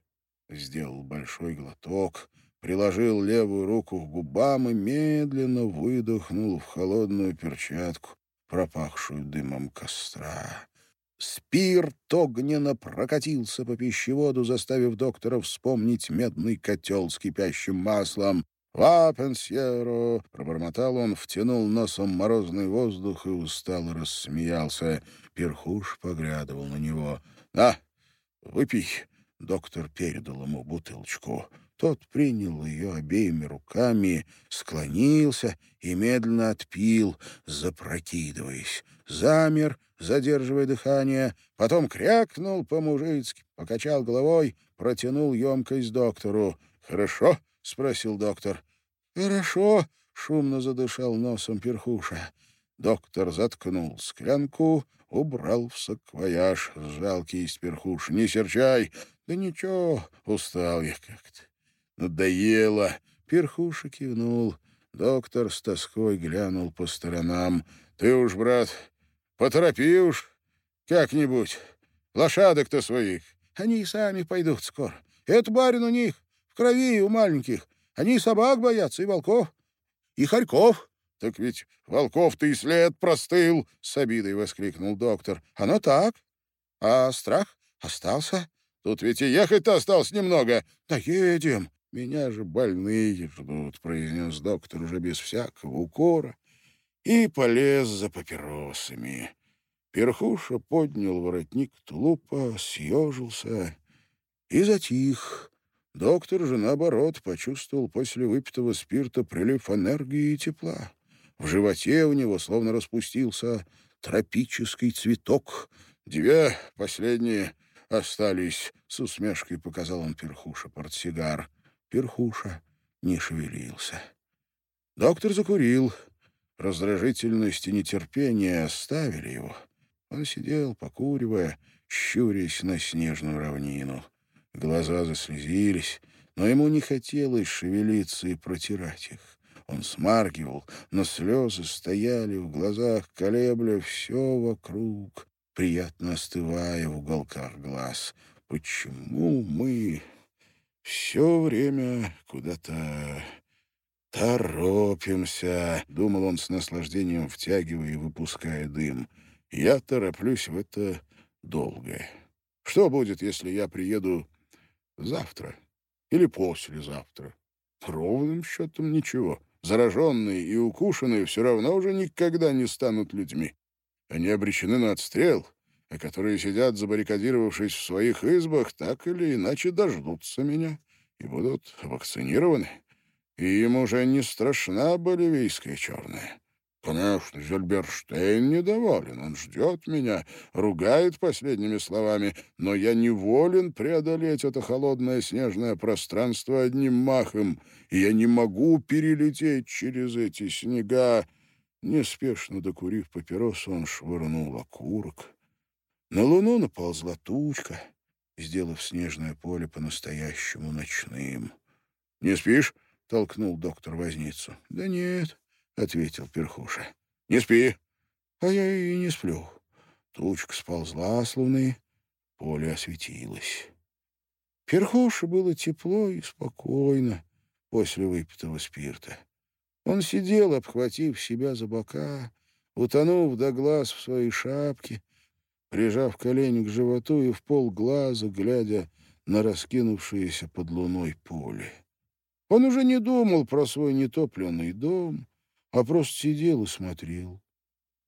Сделал большой глоток, приложил левую руку к губам и медленно выдохнул в холодную перчатку пропахшую дымом костра. Спирт огненно прокатился по пищеводу, заставив доктора вспомнить медный котел с кипящим маслом. «Вапенсьеро!» — пробормотал он, втянул носом морозный воздух и устало рассмеялся. Перхуш поглядывал на него. «На, выпей!» — доктор передал ему бутылочку. Тот принял ее обеими руками, склонился и медленно отпил, запрокидываясь. Замер, задерживая дыхание, потом крякнул по-мужицки, покачал головой, протянул емкость доктору. «Хорошо?» — спросил доктор. «Хорошо», — шумно задышал носом перхуша. Доктор заткнул склянку, убрал в саквояж, сжал кисть перхуш. «Не серчай!» «Да ничего, устал я как-то». Надоело. Перхуша кивнул. Доктор с тоской глянул по сторонам. Ты уж, брат, поторопи уж как-нибудь. Лошадок-то своих. Они и сами пойдут скоро. Это барин у них, в крови у маленьких. Они собак боятся, и волков, и хорьков. Так ведь волков-то и след простыл, — с обидой воскликнул доктор. Оно так. А страх остался. Тут ведь и ехать-то осталось немного. Да едем. «Меня же больные ждут», — произнес доктор уже без всякого укора и полез за папиросами. Перхуша поднял воротник тулупа, съежился и затих. Доктор же, наоборот, почувствовал после выпитого спирта прилив энергии и тепла. В животе у него словно распустился тропический цветок. Две последние остались, — с усмешкой показал он Перхуша портсигар. Перхуша не шевелился. Доктор закурил. Раздражительность и нетерпение оставили его. Он сидел, покуривая, щурясь на снежную равнину. Глаза заслезились, но ему не хотелось шевелиться и протирать их. Он смаргивал, но слезы стояли в глазах, колебля все вокруг, приятно остывая в уголках глаз. Почему мы все время куда-то торопимся, — думал он с наслаждением, втягивая и выпуская дым. Я тороплюсь в это долго. Что будет, если я приеду завтра или послезавтра? Ровным счетом ничего. Зараженные и укушенные все равно уже никогда не станут людьми. Они обречены на отстрел, а которые сидят, забаррикадировавшись в своих избах, так или иначе дождутся меня и будут вакцинированы. И им уже не страшна боливийская черная. Конечно, Зельберштейн недоволен, он ждет меня, ругает последними словами, но я не волен преодолеть это холодное снежное пространство одним махом, и я не могу перелететь через эти снега. Неспешно докурив папиросу, он швырнул окурок на луну наползла тучка, сделав снежное поле по-настоящему ночным. — Не спишь? — толкнул доктор возницу. — Да нет, — ответил Перхуша. — Не спи. — А я и не сплю. Тучка сползла с луны, поле осветилось. Перхуше было тепло и спокойно после выпитого спирта. Он сидел, обхватив себя за бока, утонув до глаз в своей шапке, прижав колени к животу и в пол глаза, глядя на раскинувшееся под луной поле. Он уже не думал про свой нетопленный дом, а просто сидел и смотрел.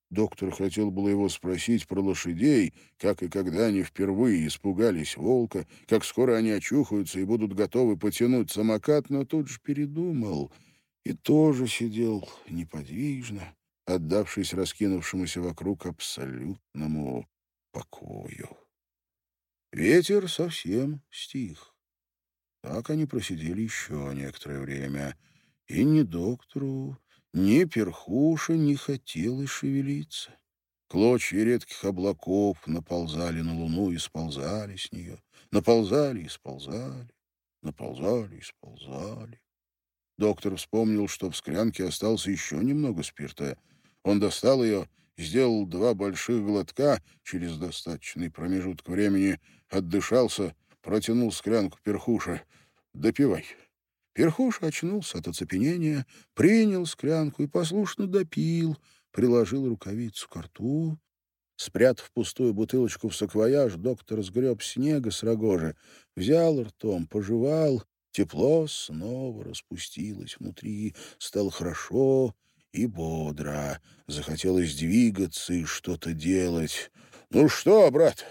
Доктор хотел было его спросить про лошадей, как и когда они впервые испугались волка, как скоро они очухаются и будут готовы потянуть самокат, но тут же передумал и тоже сидел неподвижно, отдавшись раскинувшемуся вокруг абсолютному покою. ветер совсем стих. Так они просидели еще некоторое время, и ни доктору, ни перхуша не хотелось шевелиться. Клочья редких облаков наползали на луну и сползали с нее, наползали и сползали, наползали и сползали. Доктор вспомнил, что в склянке остался еще немного спирта. Он достал ее, сделал два больших глотка через достаточный промежуток времени, отдышался, протянул склянку перхуша. «Допивай». Перхуш очнулся от оцепенения, принял склянку и послушно допил, приложил рукавицу к рту. Спрятав пустую бутылочку в саквояж, доктор сгреб снега с рогожи, взял ртом, пожевал. Тепло снова распустилось внутри, стало хорошо и бодро. Захотелось двигаться и что-то делать. «Ну что, брат,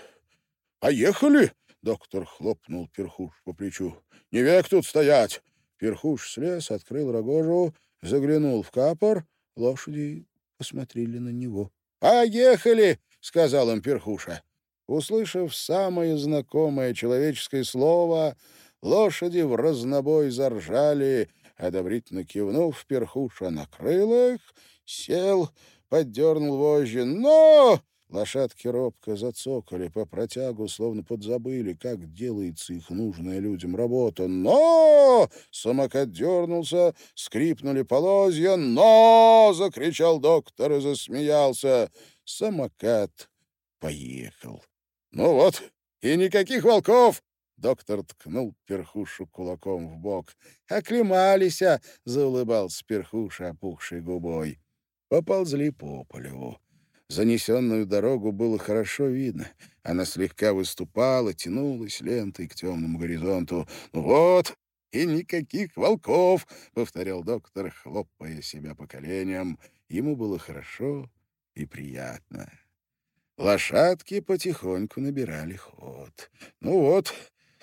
поехали?» Доктор хлопнул перхуш по плечу. «Не век тут стоять!» Перхуш слез, открыл рогожу, заглянул в капор. Лошади посмотрели на него. «Поехали!» — сказал им Перхуша. Услышав самое знакомое человеческое слово, лошади в разнобой заржали, одобрительно кивнув, Перхуша накрыл их, сел, поддернул вожжи. «Но!» Лошадки робко зацокали по протягу, словно подзабыли, как делается их нужная людям работа. «Но!» — самокат дернулся, скрипнули полозья. «Но!» — закричал доктор и засмеялся. Самокат поехал. «Ну вот, и никаких волков!» Доктор ткнул перхушу кулаком в бок. «Оклемались!» — заулыбался перхуша, опухшей губой. Поползли по полю. Занесенную дорогу было хорошо видно. Она слегка выступала, тянулась лентой к темному горизонту. «Вот, и никаких волков!» — повторял доктор, хлопая себя по коленям. Ему было хорошо и приятно. Лошадки потихоньку набирали ход. «Ну вот,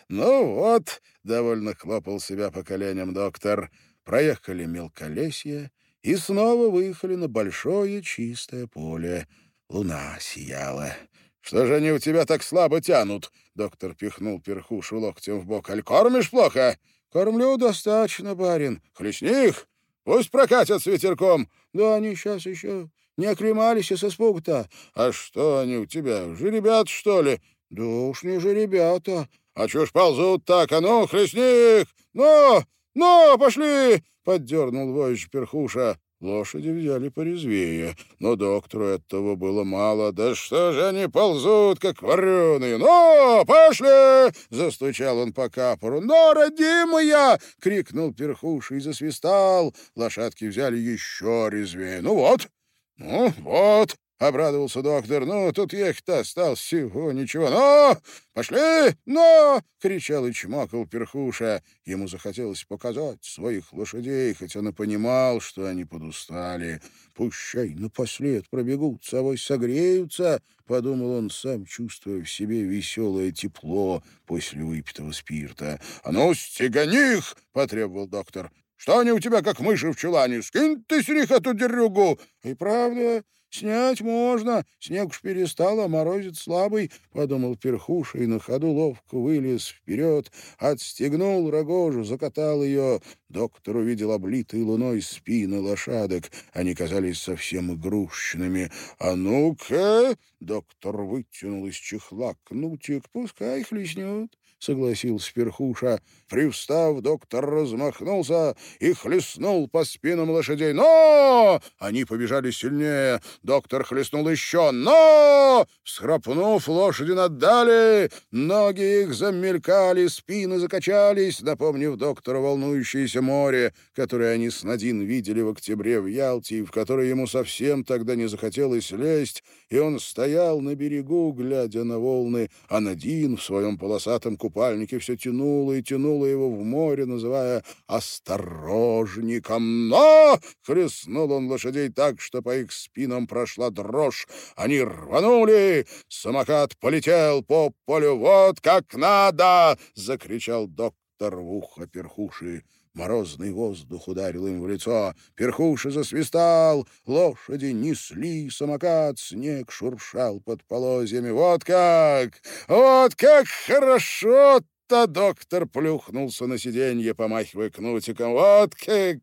ну вот!» — довольно хлопал себя по коленям доктор. Проехали мелколесье, и снова выехали на большое чистое поле. Луна сияла. «Что же они у тебя так слабо тянут?» Доктор пихнул перхушу локтем в бок. «Аль кормишь плохо?» «Кормлю достаточно, барин. Хлестни их. Пусть прокатят с ветерком». «Да они сейчас еще не оклемались из испуга-то». «А что они у тебя, жеребят, что ли?» «Да уж не жеребята». «А чё ж ползут так? А ну, хлестни их! Ну, ну, пошли!» поддернул вожжь перхуша. Лошади взяли порезвее, но доктору этого было мало. «Да что же они ползут, как вареные? Ну, пошли!» — застучал он по капору. «Но, родимая!» — крикнул перхуша и засвистал. Лошадки взяли еще резвее. «Ну вот, ну вот!» — обрадовался доктор. «Ну, тут ехать-то осталось всего ничего. Ну, пошли! Ну!» — кричал и чмокал перхуша. Ему захотелось показать своих лошадей, хотя он и понимал, что они подустали. «Пущай напослед пробегутся, авось согреются!» — подумал он, сам чувствуя в себе веселое тепло после выпитого спирта. «А ну, стегани их!» — потребовал доктор. «Что они у тебя, как мыши в чулане? Скинь ты с них эту дерюгу!» «И правда...» «Снять можно, снег уж перестал, а морозит слабый», — подумал перхуша и на ходу ловко вылез вперед, отстегнул рогожу, закатал ее. Доктор увидел облитые луной спины лошадок. Они казались совсем игрушечными. «А ну-ка!» — доктор вытянул из чехла кнутик. «Пускай хлестнет». — согласился Перхуша. Привстав, доктор размахнулся и хлестнул по спинам лошадей. «Но!» Они побежали сильнее. Доктор хлестнул еще. «Но!» Схрапнув, лошади наддали. Ноги их замелькали, спины закачались, напомнив доктору волнующееся море, которое они с Надин видели в октябре в Ялте, и в которое ему совсем тогда не захотелось лезть, и он стоял на берегу, глядя на волны, а Надин в своем полосатом купе купальнике все тянуло и тянуло его в море, называя «осторожником». Но! Хлестнул он лошадей так, что по их спинам прошла дрожь. Они рванули, самокат полетел по полю. «Вот как надо!» — закричал доктор в ухо перхуши. Морозный воздух ударил им в лицо. Перхуша засвистал. Лошади несли самокат. Снег шуршал под полозьями. «Вот как! Вот как хорошо то доктор плюхнулся на сиденье, помахивая кнутиком. «Вот как!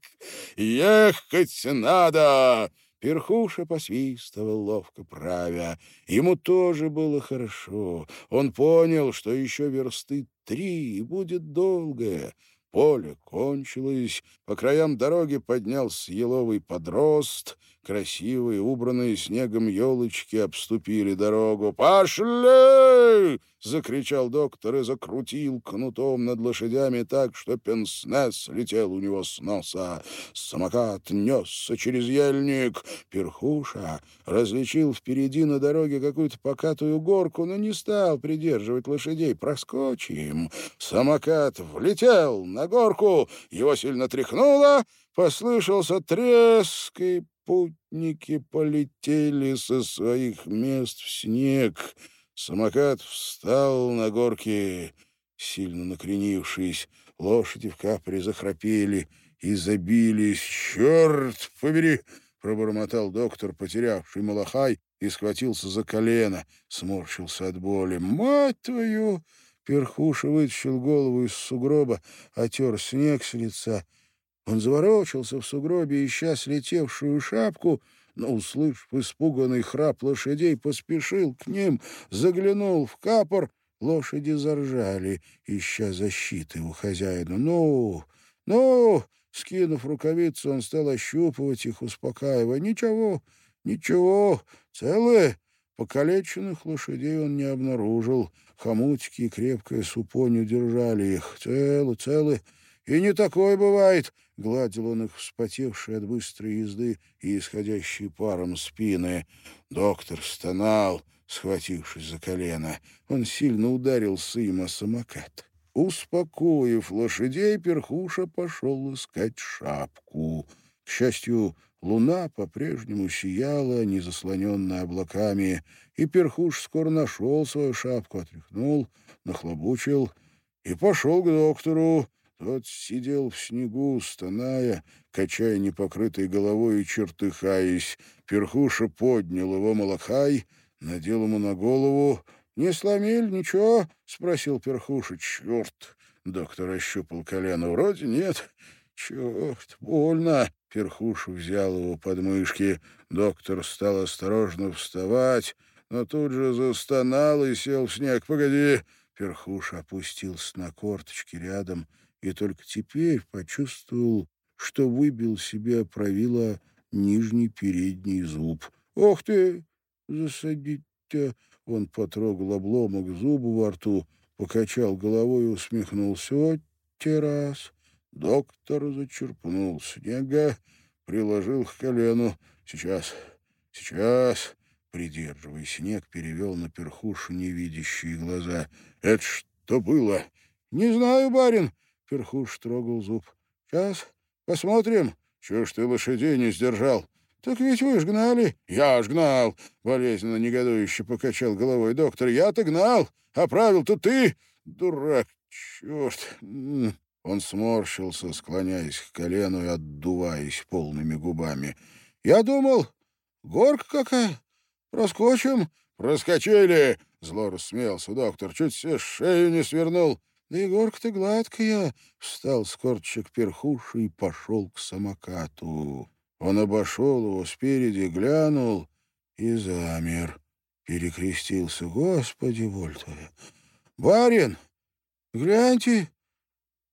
Ехать надо!» Перхуша посвистывал, ловко правя. Ему тоже было хорошо. Он понял, что еще версты три, и будет долгое. Поле кончилось, по краям дороги поднялся еловый подрост, красивые, убранные снегом елочки обступили дорогу. «Пошли!» — закричал доктор и закрутил кнутом над лошадями так, что пенсне слетел у него с носа. Самокат несся через ельник. Перхуша различил впереди на дороге какую-то покатую горку, но не стал придерживать лошадей. «Проскочим!» Самокат влетел на горку, его сильно тряхнуло, послышался треск, и путники полетели со своих мест в снег. Самокат встал на горке, сильно накренившись. Лошади в капре захрапели и забились. «Черт побери!» — пробормотал доктор, потерявший малахай, и схватился за колено, сморщился от боли. «Мать твою!» Перхуша вытащил голову из сугроба, отер снег с лица. Он заворочился в сугробе, ища слетевшую шапку, но, услышав испуганный храп лошадей, поспешил к ним, заглянул в капор. Лошади заржали, ища защиты у хозяина. «Ну, ну!» Скинув рукавицу, он стал ощупывать их, успокаивая. «Ничего, ничего, целые!» Покалеченных лошадей он не обнаружил. Хомутики и крепкая супонь удержали их. Целы, целы. И не такое бывает. Гладил он их вспотевшие от быстрой езды и исходящие паром спины. Доктор стонал, схватившись за колено. Он сильно ударил сыма самокат. Успокоив лошадей, перхуша пошел искать шапку. К счастью, Луна по-прежнему сияла, не заслоненная облаками, и перхуш скоро нашел свою шапку, отряхнул, нахлобучил и пошел к доктору. Тот сидел в снегу, стоная, качая непокрытой головой и чертыхаясь. Перхуша поднял его молокай, надел ему на голову. «Не сломили ничего?» — спросил Перхуша. «Черт!» — доктор ощупал колено. «Вроде нет. Черт, больно!» Перхуш взял его под мышки. Доктор стал осторожно вставать, но тут же застонал и сел в снег. «Погоди!» Перхуш опустился на корточки рядом и только теперь почувствовал, что выбил себе правило нижний передний зуб. «Ох ты! Засадить-то!» Он потрогал обломок зуба во рту, покачал головой и усмехнулся. «Вот те раз!» Доктор зачерпнул снега, приложил к колену. «Сейчас, сейчас!» Придерживая снег, перевел на перхушу невидящие глаза. «Это что было?» «Не знаю, барин!» Перхуш трогал зуб. «Сейчас посмотрим. Чего ж ты лошадей не сдержал?» «Так ведь вы ж гнали». «Я ж гнал!» — болезненно негодующе покачал головой доктор. «Я-то гнал, а правил-то ты, дурак, черт!» Он сморщился, склоняясь к колену и отдуваясь полными губами. «Я думал, горка какая. Проскочим?» «Проскочили!» — зло рассмеялся доктор. «Чуть все шею не свернул». «Да и горка-то гладкая!» — встал с корточек перхуши и пошел к самокату. Он обошел его спереди, глянул и замер. Перекрестился. «Господи, воль твоя! Барин, гляньте!»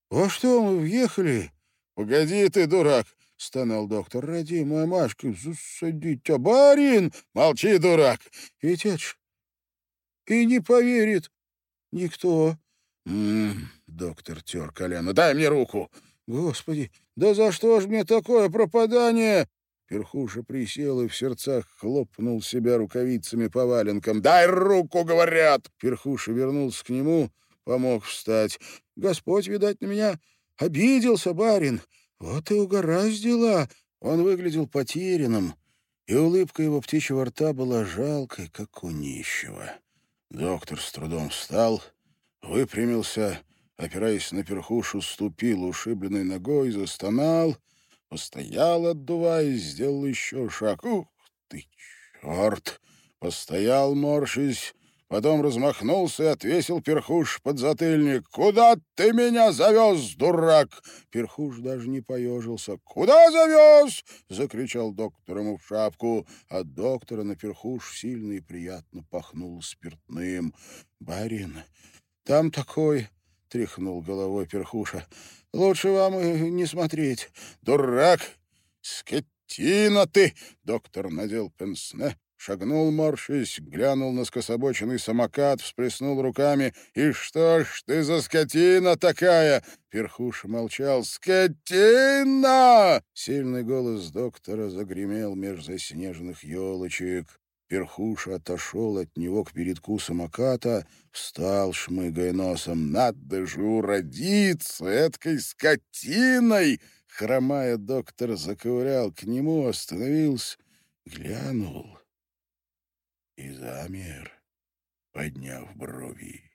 «Во что мы въехали?» «Погоди ты, дурак!» — стонал доктор. «Ради, моя Машка, засадить тебя! Барин! Молчи, дурак!» «Ведь это ж и не поверит никто!» Доктор тер колено. «Дай мне руку!» «Господи, да за что ж мне такое пропадание?» Перхуша присел и в сердцах хлопнул себя рукавицами по валенкам. «Дай руку!» — говорят. Перхуша вернулся к нему помог встать. Господь, видать, на меня обиделся, барин. Вот и угораздило. Он выглядел потерянным, и улыбка его птичьего рта была жалкой, как у нищего. Доктор с трудом встал, выпрямился, опираясь на перхушу, ступил ушибленной ногой, застонал, постоял, отдуваясь, сделал еще шаг. Ух ты, черт! Постоял, морщись, Потом размахнулся и отвесил перхуш под затыльник. «Куда ты меня завез, дурак?» Перхуш даже не поежился. «Куда завез?» — закричал доктор ему в шапку. От доктора на перхуш сильно и приятно пахнул спиртным. «Барин, там такой...» — тряхнул головой перхуша. «Лучше вам не смотреть». «Дурак! Скотина ты!» — доктор надел пенсне, Шагнул, морщись, глянул на скособоченный самокат, всплеснул руками. «И что ж ты за скотина такая?» Перхуш молчал. «Скотина!» Сильный голос доктора загремел меж заснеженных елочек. Перхуша отошел от него к передку самоката, встал, шмыгая носом. «Надо же уродиться эткой скотиной!» Хромая, доктор заковырял к нему, остановился, глянул и замер, подняв брови.